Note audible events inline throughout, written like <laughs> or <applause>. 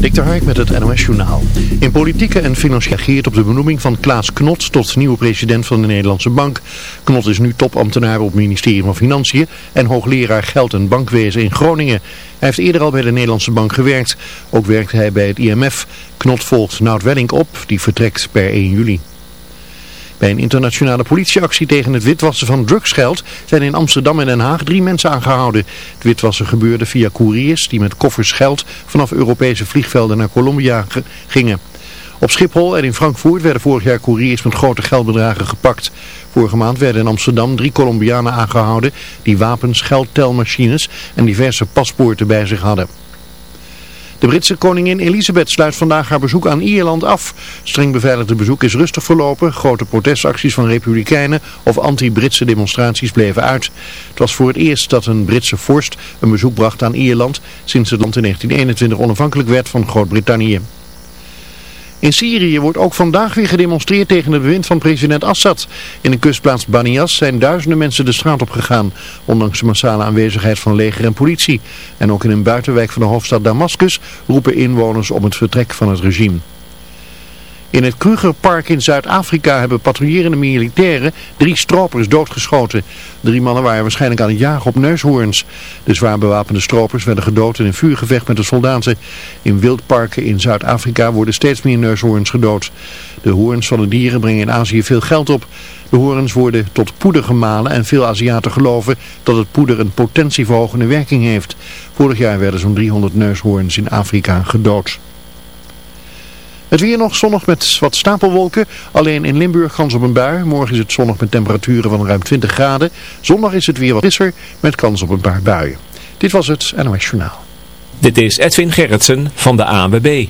Dik Hark met het NOS Journaal. In politieke en financiële op de benoeming van Klaas Knot tot nieuwe president van de Nederlandse Bank. Knot is nu topambtenaar op het ministerie van Financiën en hoogleraar geld- en bankwezen in Groningen. Hij heeft eerder al bij de Nederlandse Bank gewerkt. Ook werkt hij bij het IMF. Knot volgt Nout Welling op, die vertrekt per 1 juli. Bij een internationale politieactie tegen het witwassen van drugsgeld zijn in Amsterdam en Den Haag drie mensen aangehouden. Het witwassen gebeurde via couriers die met koffers geld vanaf Europese vliegvelden naar Colombia gingen. Op Schiphol en in Frankfurt werden vorig jaar couriers met grote geldbedragen gepakt. Vorige maand werden in Amsterdam drie Colombianen aangehouden die wapens, geldtelmachines en diverse paspoorten bij zich hadden. De Britse koningin Elisabeth sluit vandaag haar bezoek aan Ierland af. Streng beveiligde bezoek is rustig verlopen. Grote protestacties van republikeinen of anti-Britse demonstraties bleven uit. Het was voor het eerst dat een Britse vorst een bezoek bracht aan Ierland sinds het land in 1921 onafhankelijk werd van Groot-Brittannië. In Syrië wordt ook vandaag weer gedemonstreerd tegen het bewind van president Assad. In de kustplaats Banias zijn duizenden mensen de straat op gegaan, ondanks de massale aanwezigheid van leger en politie. En ook in een buitenwijk van de hoofdstad Damascus roepen inwoners om het vertrek van het regime. In het Krugerpark in Zuid-Afrika hebben patrouillerende militairen drie stropers doodgeschoten. Drie mannen waren waarschijnlijk aan het jagen op neushoorns. De zwaar bewapende stropers werden gedood in een vuurgevecht met de soldaten. In wildparken in Zuid-Afrika worden steeds meer neushoorns gedood. De hoorns van de dieren brengen in Azië veel geld op. De hoorns worden tot poeder gemalen en veel Aziaten geloven dat het poeder een potentieverhogende werking heeft. Vorig jaar werden zo'n 300 neushoorns in Afrika gedood. Het weer nog zonnig met wat stapelwolken. Alleen in Limburg kans op een bui. Morgen is het zonnig met temperaturen van ruim 20 graden. Zondag is het weer wat frisser met kans op een paar buien. Dit was het NOS Journaal. Dit is Edwin Gerritsen van de ANWB.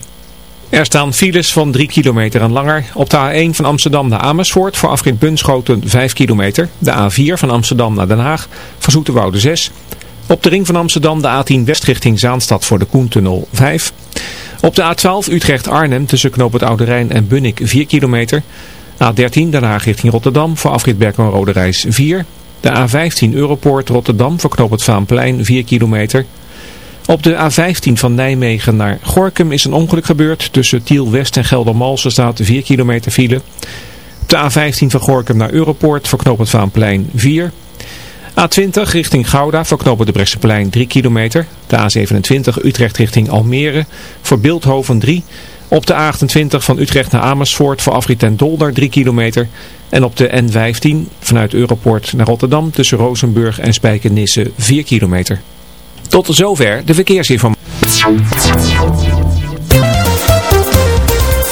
Er staan files van 3 kilometer en langer. Op de A1 van Amsterdam naar Amersfoort voor afrit Bunschoten 5 kilometer. De A4 van Amsterdam naar Den Haag voor Zoeterwoude 6. Op de ring van Amsterdam de A10 west richting Zaanstad voor de Koentunnel 5. Op de A12 Utrecht-Arnhem tussen Knoop het Oude Rijn en Bunnik 4 kilometer. A13 Den Haag richting Rotterdam voor afrit en Rode Reis 4. De A15 Europoort Rotterdam voor Knoop het Vaanplein 4 kilometer. Op de A15 van Nijmegen naar Gorkum is een ongeluk gebeurd. Tussen Tiel West en Geldermalsen staat 4 kilometer file. Op de A15 van Gorkum naar Europoort voor Knoop het Vaanplein 4 A20 richting Gouda voor knopen de Bresseplein 3 kilometer. De A27 Utrecht richting Almere voor Beeldhoven 3. Op de A28 van Utrecht naar Amersfoort voor afrit en Dolder 3 kilometer. En op de N15 vanuit Europort naar Rotterdam tussen Rozenburg en Spijkenisse 4 kilometer. Tot zover de verkeersinformatie.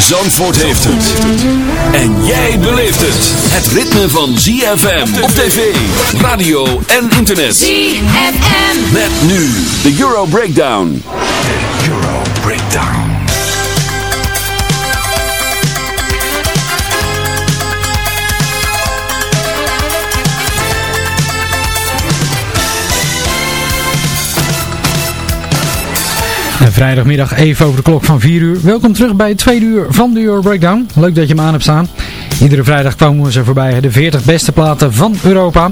Zandvoort heeft het. En jij beleeft het. Het ritme van ZFM op tv, radio en internet. ZFM. Met nu de Euro Breakdown. De Euro Breakdown. Vrijdagmiddag even over de klok van 4 uur. Welkom terug bij het tweede uur van de Euro Breakdown. Leuk dat je hem aan hebt staan. Iedere vrijdag komen we ze voorbij. De 40 beste platen van Europa.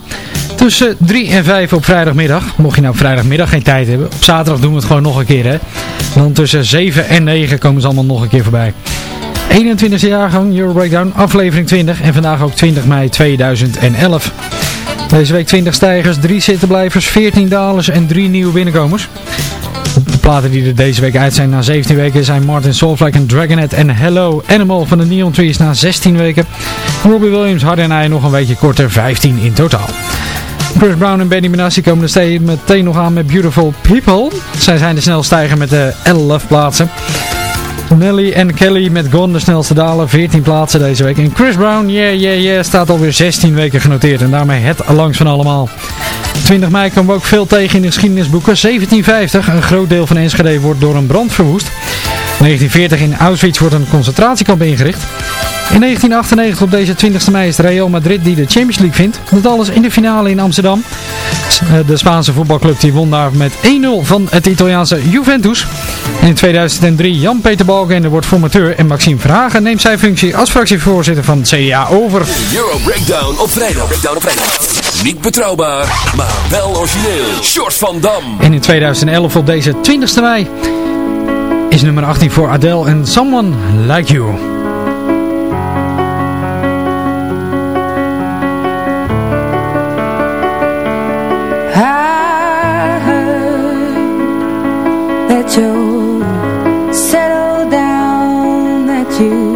Tussen 3 en 5 op vrijdagmiddag. Mocht je nou vrijdagmiddag geen tijd hebben. Op zaterdag doen we het gewoon nog een keer. Hè. Dan tussen 7 en 9 komen ze allemaal nog een keer voorbij. 21e jaargang Euro Breakdown. Aflevering 20. En vandaag ook 20 mei 2011. Deze week 20 stijgers, 3 zittenblijvers, 14 dalers en 3 nieuwe binnenkomers platen die er deze week uit zijn na 17 weken zijn Martin Solveig en Dragonet en Hello Animal van de Neon Trees na 16 weken. Robbie Williams, Hardy en hij nog een weekje korter, 15 in totaal. Chris Brown en Benny Benassi komen er meteen nog aan met Beautiful People. Zij zijn de snelstijger met de L-Love plaatsen. Nelly en Kelly met Gone de snelste dalen, 14 plaatsen deze week. En Chris Brown, yeah, yeah, yeah, staat alweer 16 weken genoteerd. En daarmee het langs van allemaal. 20 mei komen we ook veel tegen in de geschiedenisboeken. 1750, een groot deel van Enschede wordt door een brand verwoest. 1940 in Auschwitz wordt een concentratiekamp ingericht. In 1998 op deze 20e mei is Real Madrid die de Champions League vindt. Dat alles in de finale in Amsterdam. Eh, de Spaanse voetbalclub die won daar met 1-0 van het Italiaanse Juventus. En in 2003 Jan-Peter Balkenende wordt formateur en Maxime Verhagen neemt zijn functie als fractievoorzitter van het CDA over. Euro op. Breakdown op vrijdag. Niet betrouwbaar, maar wel origineel. Short van Dam. En in 2011 op deze 20e mei is nummer 18 voor Adele en Someone Like You. I heard that you settled down, that you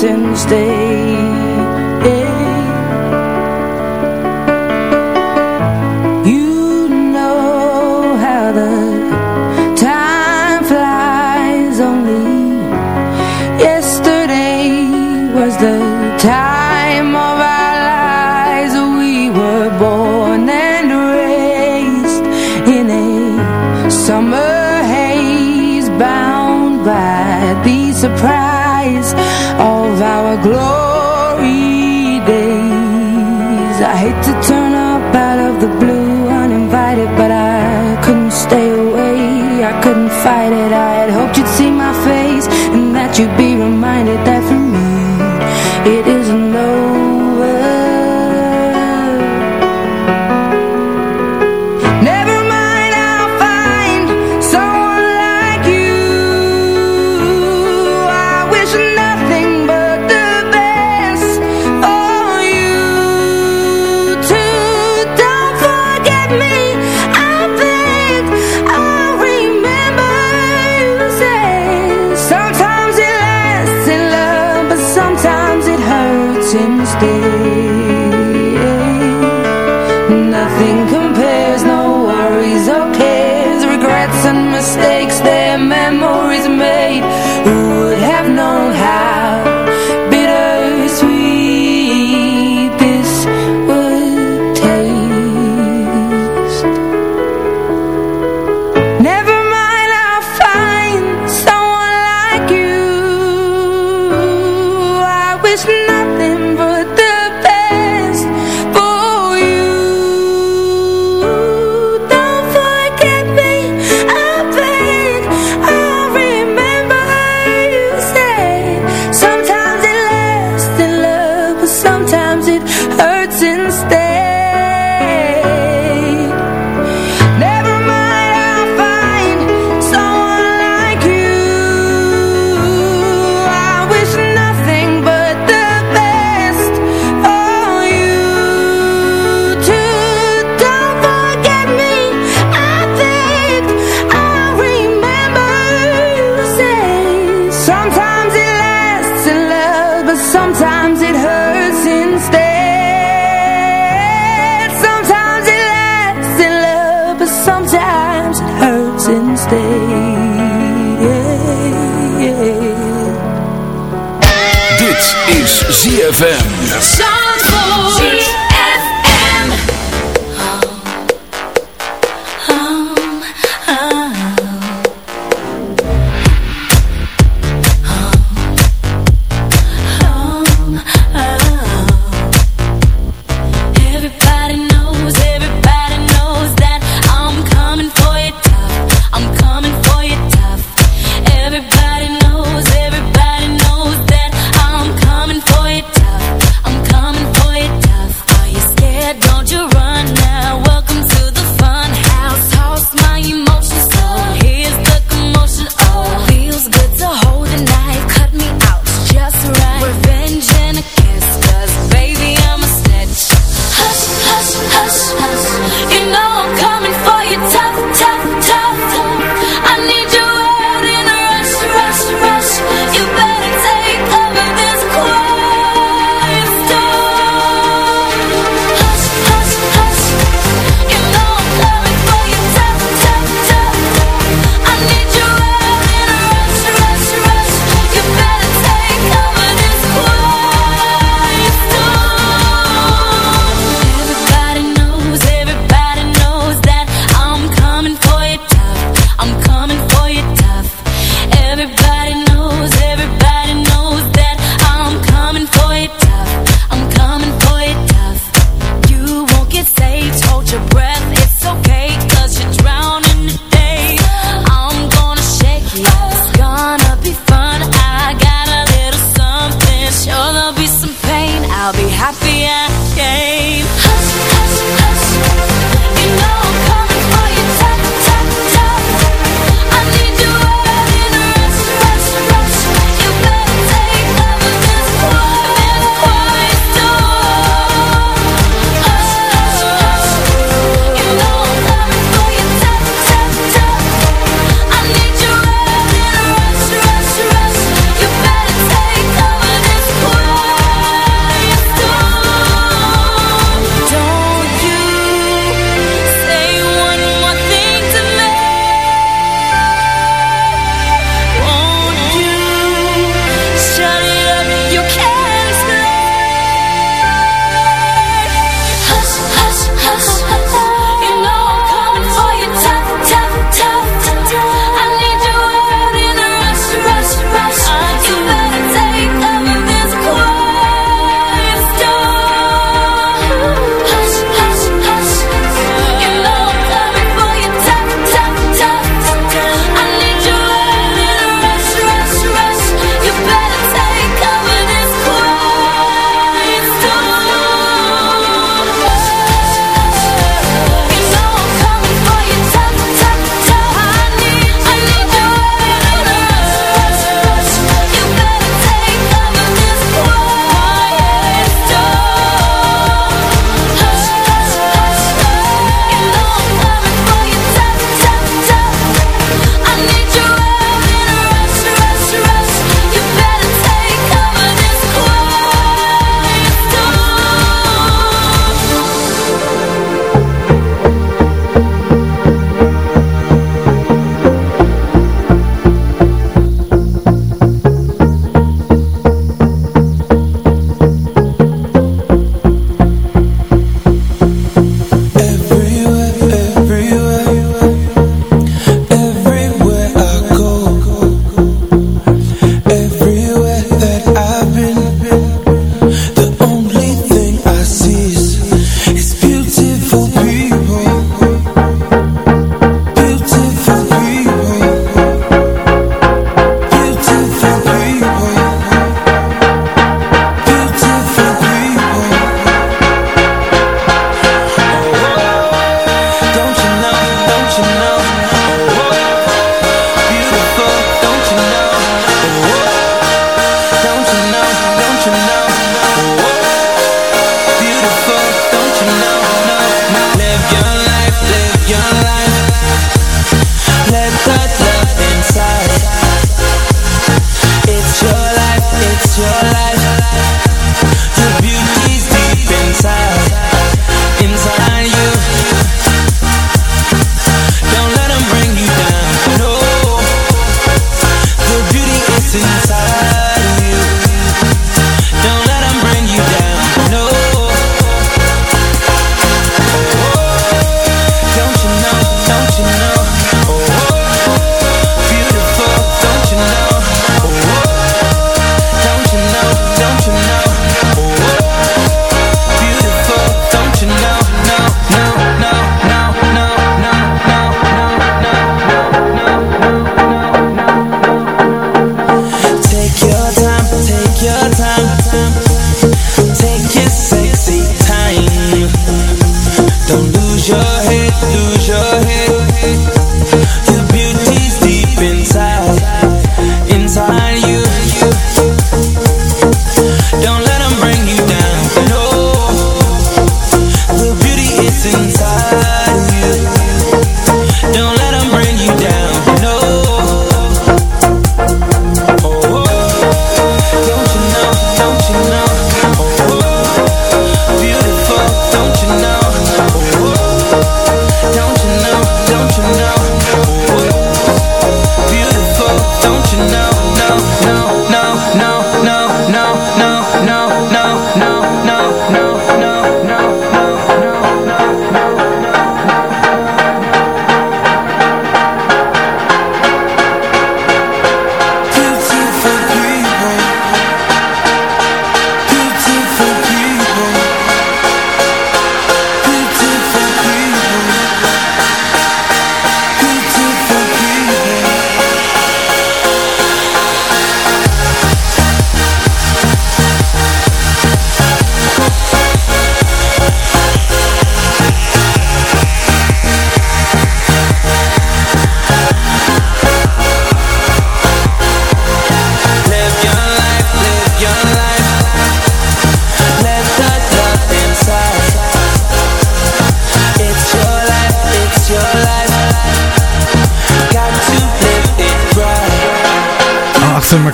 since day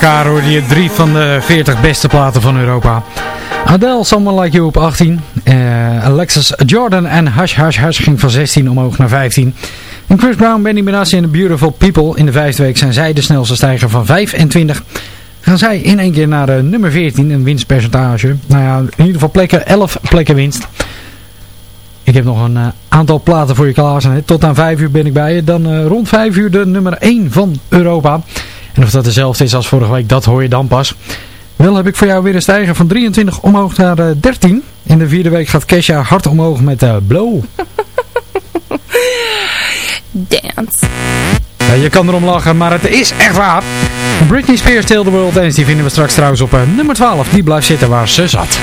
elkaar hoorde je drie van de 40 beste platen van Europa. Adele, Someone Like You op 18. Eh, Alexis Jordan en Hush Hush Hush ging van 16 omhoog naar 15. En Chris Brown, Benny Benassi en The Beautiful People. In de vijfde week zijn zij de snelste stijger van 25. Gaan zij in één keer naar nummer 14, een winstpercentage. Nou ja, in ieder geval plekken, 11 plekken winst. Ik heb nog een eh, aantal platen voor je klaarstaan. Tot aan 5 uur ben ik bij je. Dan eh, rond 5 uur de nummer 1 van Europa. En of dat dezelfde is als vorige week, dat hoor je dan pas. Wel heb ik voor jou weer een stijger van 23 omhoog naar eh, 13. In de vierde week gaat Kesha hard omhoog met eh, Blow. <laughs> Dance. Ja, je kan erom lachen, maar het is echt waar. Britney Spears Till the World Dance, die vinden we straks trouwens op eh, nummer 12. Die blijft zitten waar ze zat.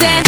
Dance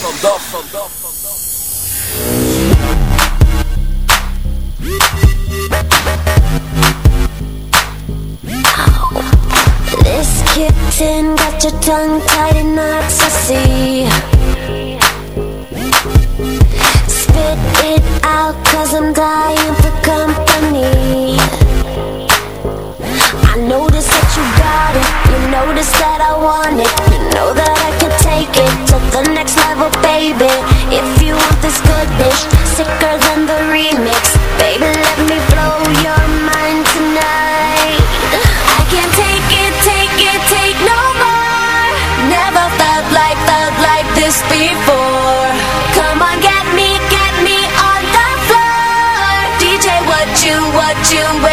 you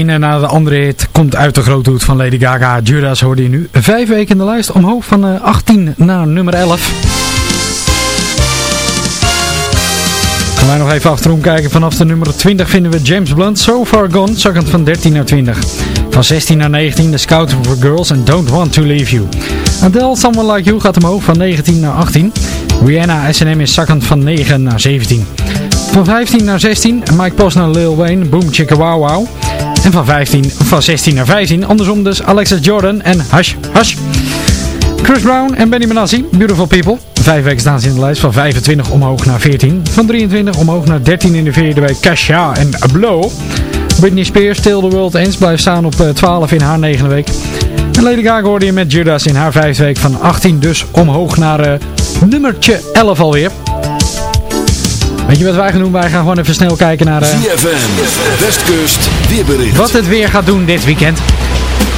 ene na de andere hit komt uit de grote hoed van Lady Gaga. Judas hoorde je nu. Vijf weken in de lijst. Omhoog van eh, 18 naar nummer 11. Gaan wij nog even achterom kijken. Vanaf de nummer 20 vinden we James Blunt. So Far Gone. Zakkend van 13 naar 20. Van 16 naar 19. The Scout for Girls and Don't Want to Leave You. Adele, Someone Like You gaat omhoog van 19 naar 18. Rihanna, S&M is zakkend van 9 naar 17. Van 15 naar 16. Mike Posner, Lil Wayne. Boom Chicka Wow Wow. En van, 15, van 16 naar 15. Andersom dus Alexa Jordan en Hush Hush. Chris Brown en Benny Benassi, Beautiful People. Vijf weken staan ze in de lijst. Van 25 omhoog naar 14. Van 23 omhoog naar 13 in de vierde week. Kasha en Blow. Britney Spears, Till the World Ends, blijft staan op eh, 12 in haar negende week. En Lady Gaga hoorde je met Judas in haar vijfde week. Van 18 dus omhoog naar eh, nummertje 11 alweer. Weet je wat wij gaan doen? Wij gaan gewoon even snel kijken naar eh, ZFM, Westkust, weerbericht. wat het weer gaat doen dit weekend.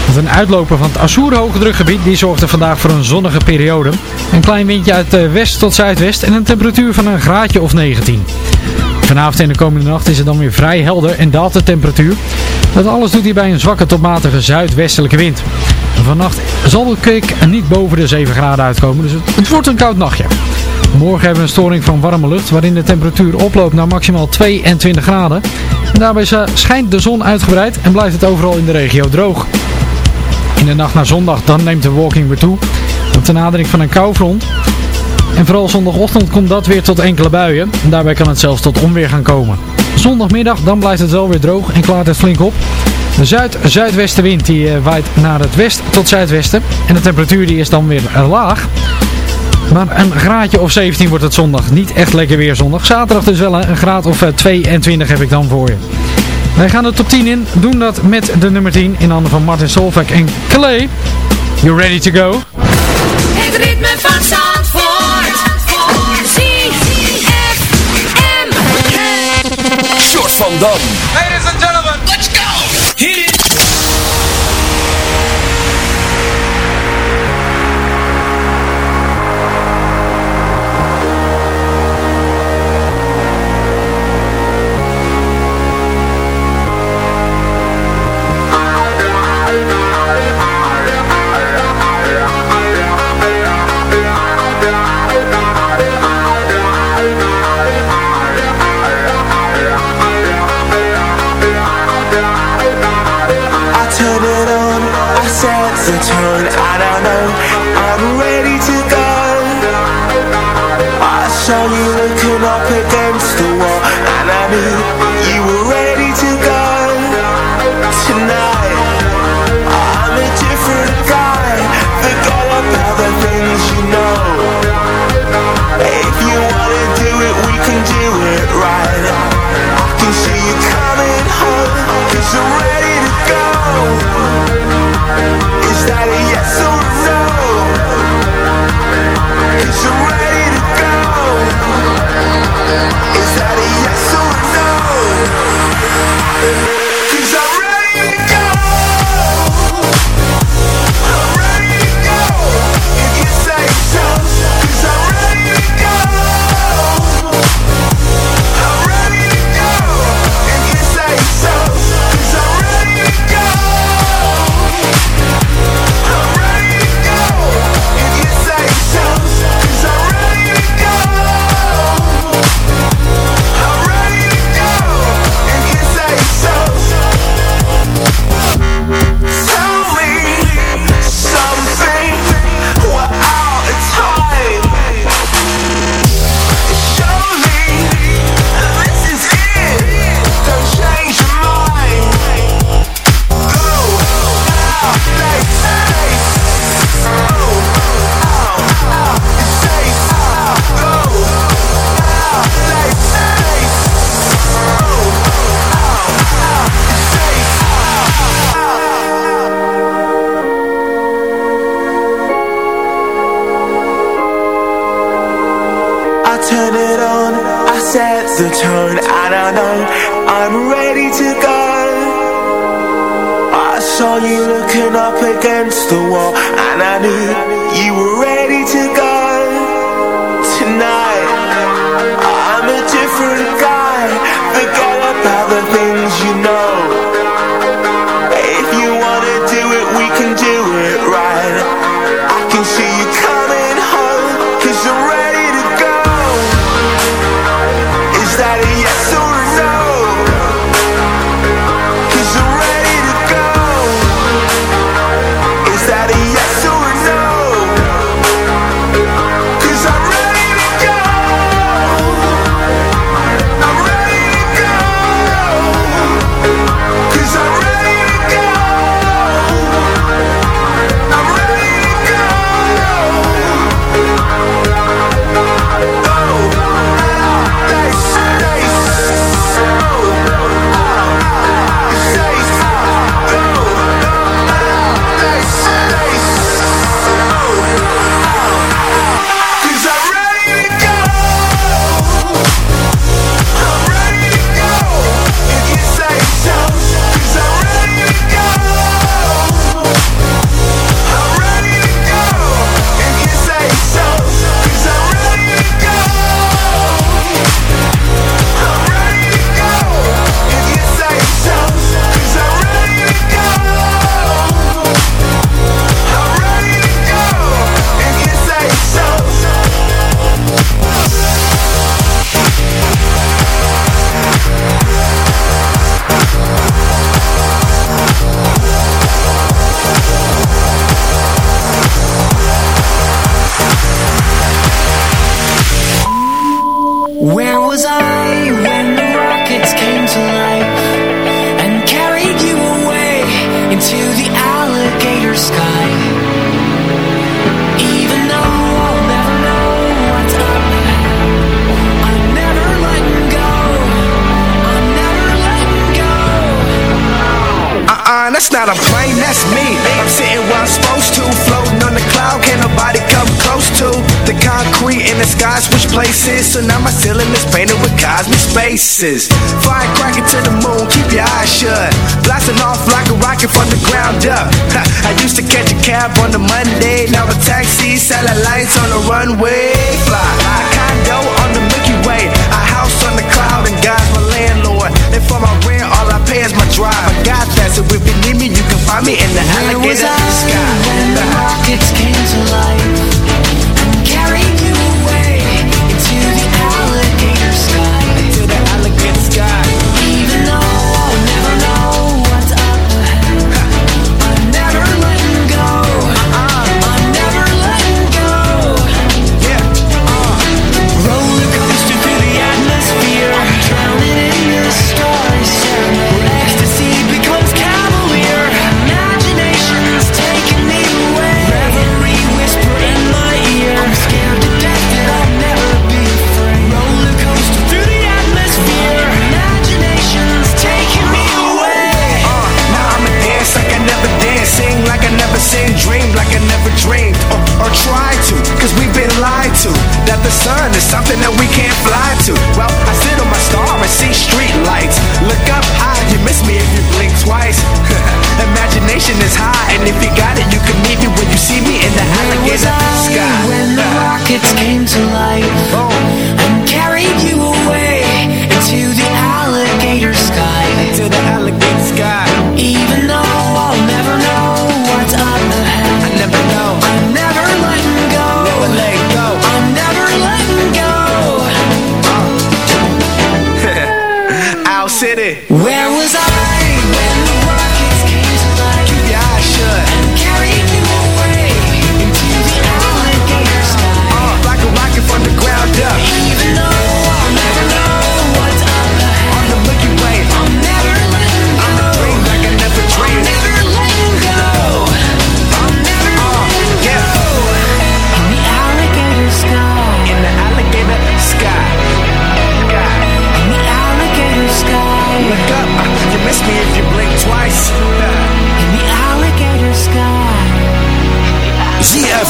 Want een uitloper van het Azure hoogdrukgebied die zorgde vandaag voor een zonnige periode. Een klein windje uit eh, west tot zuidwest en een temperatuur van een graadje of 19. Vanavond en de komende nacht is het dan weer vrij helder en daalt de temperatuur. Dat alles doet hij bij een zwakke tot matige zuidwestelijke wind. Vannacht zal de kick niet boven de 7 graden uitkomen, dus het wordt een koud nachtje. Morgen hebben we een storing van warme lucht, waarin de temperatuur oploopt naar maximaal 22 graden. En daarbij schijnt de zon uitgebreid en blijft het overal in de regio droog. In de nacht naar zondag dan neemt de walking weer toe, op de nadering van een koufront. En vooral zondagochtend komt dat weer tot enkele buien. En daarbij kan het zelfs tot onweer gaan komen. Zondagmiddag dan blijft het wel weer droog en klaart het flink op. De zuid-zuidwestenwind die eh, waait naar het west tot zuidwesten. En de temperatuur die is dan weer eh, laag. Maar een graadje of 17 wordt het zondag. Niet echt lekker weer zondag. Zaterdag dus wel een graad of eh, 22 heb ik dan voor je. Wij gaan de top 10 in. Doen dat met de nummer 10 in handen van Martin Solveig en Clay. You ready to go? Het ritme van Zandvoort. Short van Dam.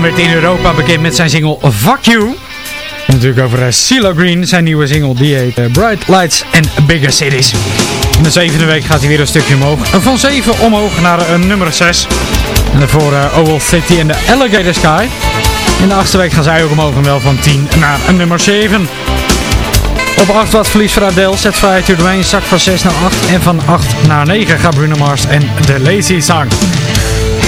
Werd in Europa bekend met zijn single Fuck You. Natuurlijk over uh, CeeLo Green, zijn nieuwe single, die heet uh, Bright Lights and Bigger Cities. In de zevende week gaat hij weer een stukje omhoog. Van 7 omhoog naar uh, nummer 6. En daarvoor uh, Oval City en de Alligator Sky. In de achtste week gaan zij ook omhoog en wel van 10 naar nummer 7. Op 8 wat verlies voor Adele, 5 to Dwayne, zak van 6 naar 8. En van 8 naar 9 gaat Bruno Mars en The Lazy Song.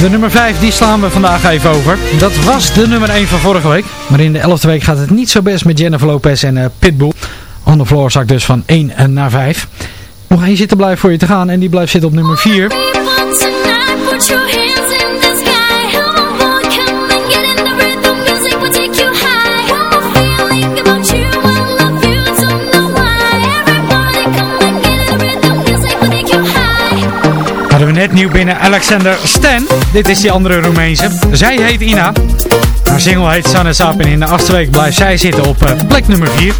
De nummer 5 die slaan we vandaag even over. Dat was de nummer 1 van vorige week. Maar in de 11e week gaat het niet zo best met Jennifer Lopez en uh, Pitbull. On the Floor zak dus van 1 naar 5. Nog één zitten blijft voor je te gaan en die blijft zitten op nummer 4. Nieuw binnen Alexander Stan. Dit is die andere Roemeense. Zij heet Ina. Haar single heet Sun is en in de achtste week blijft zij zitten op uh, plek nummer 4.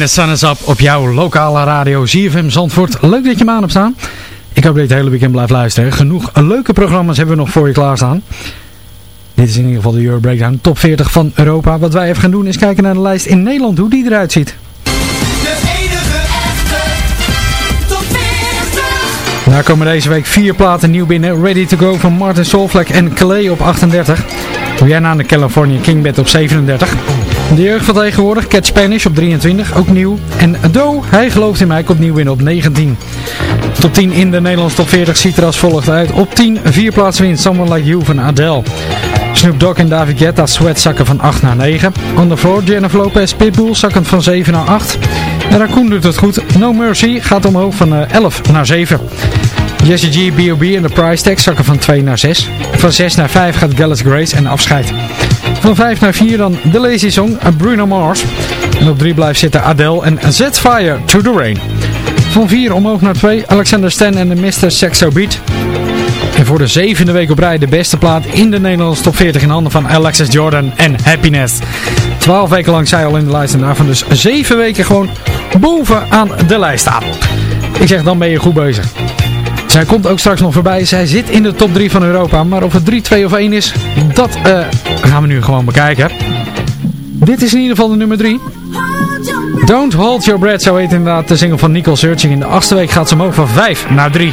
De Sun is Up op jouw lokale radio ZFM Zandvoort. Leuk dat je me aan hebt staan. Ik hoop dat je het hele weekend blijft luisteren. Genoeg leuke programma's hebben we nog voor je klaarstaan. Dit is in ieder geval de Euro Breakdown top 40 van Europa. Wat wij even gaan doen is kijken naar de lijst in Nederland, hoe die eruit ziet. De enige echte top 40. Daar komen deze week vier platen nieuw binnen. Ready to Go van Martin Solvlek en Clay op 38. Rihanna aan de California King Bed op 37. De jeugd van tegenwoordig, Cat Spanish op 23, ook nieuw. En Do, hij gelooft in mij, komt nieuw in op 19. Top 10 in de Nederlandse top 40 ziet er als volgt uit. Op 10, vier plaatsen winst Someone Like You van Adele. Snoop Dogg en David Guetta Sweat zakken van 8 naar 9. On the Floor, Jennifer Lopez Pitbull zakken van 7 naar 8. En Raccoon doet het goed. No Mercy gaat omhoog van 11 naar 7. Jesse G, B.O.B. en de Price Tag zakken van 2 naar 6. Van 6 naar 5 gaat Gallus Grace en afscheid. Van 5 naar 4 dan The Lazy Song, Bruno Mars. En op 3 blijft zitten Adele en Zet Fire to the Rain. Van 4 omhoog naar 2, Alexander Stan en de Mr. Sexo Beat. En voor de zevende week op rij de beste plaat in de Nederlandse top 40 in handen van Alexis Jordan en Happiness. 12 weken lang zij al in de lijst en daarvan dus 7 weken gewoon bovenaan de lijst. Ik zeg dan ben je goed bezig. Zij komt ook straks nog voorbij. Zij zit in de top 3 van Europa. Maar of het 3, 2 of 1 is, dat uh, gaan we nu gewoon bekijken. Dit is in ieder geval de nummer 3. Don't Hold Your Breath, zo heet inderdaad de single van Nicole Searching. In de achtste week gaat ze omhoog van 5 naar 3.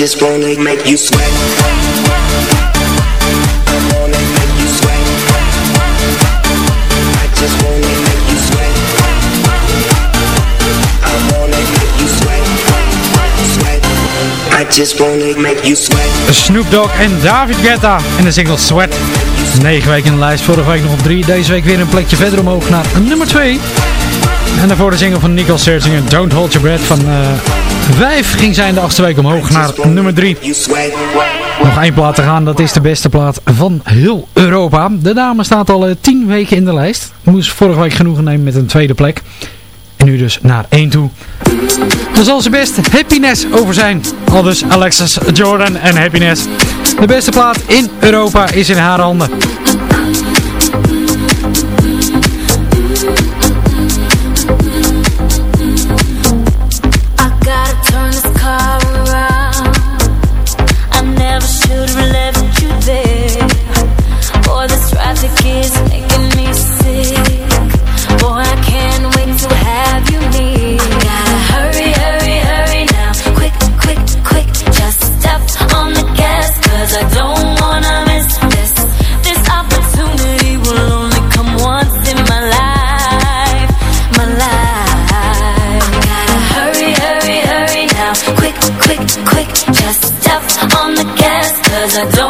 just wanna make you sweat. Snoop Dogg en David Guetta en de single Sweat. 9 weken in de lijst, vorige week nog op 3, deze week weer een plekje verder omhoog naar nummer 2. En daarvoor de single van Nicole Scherzinger, Don't Hold Your Breath van uh, Ging zij de achtste week omhoog naar nummer 3. Nog één plaat te gaan, dat is de beste plaat van heel Europa. De dame staat al eh, 10 weken in de lijst. Moest vorige week genoegen nemen met een tweede plek. En nu dus naar 1 toe. Daar zal ze best happiness over zijn. Al dus Alexis Jordan en happiness. De beste plaat in Europa is in haar handen. I don't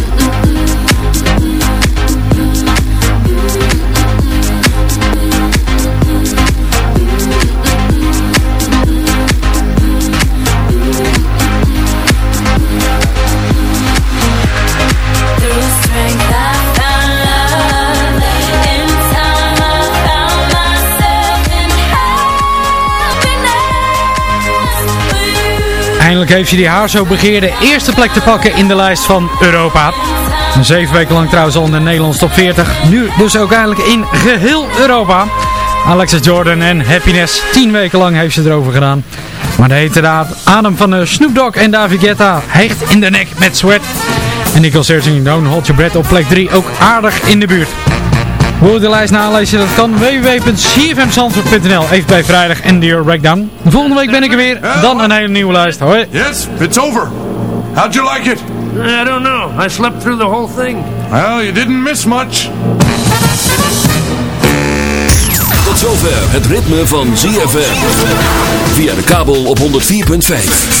Eindelijk heeft je die haar zo begeerde eerste plek te pakken in de lijst van Europa. Zeven weken lang trouwens al in de Nederlandse top 40. Nu dus ook eindelijk in geheel Europa. Alexis Jordan en Happiness. Tien weken lang heeft ze erover gedaan. Maar de hete raad adem van eh, Snoop Dogg en David Guetta hecht in de nek met Sweat. En Nicole Searching Don't Hold Your op plek 3 ook aardig in de buurt. Hoe de lijst nalezen, dat kan www.cfmzandvoort.nl Even bij vrijdag en de Breakdown. Volgende week ben ik er weer, dan een hele nieuwe lijst. Hoi. Yes, it's over. How'd you like it? I don't know. I slept through the whole thing. Well, you didn't miss much. Tot zover het ritme van ZFM. Via de kabel op 104.5.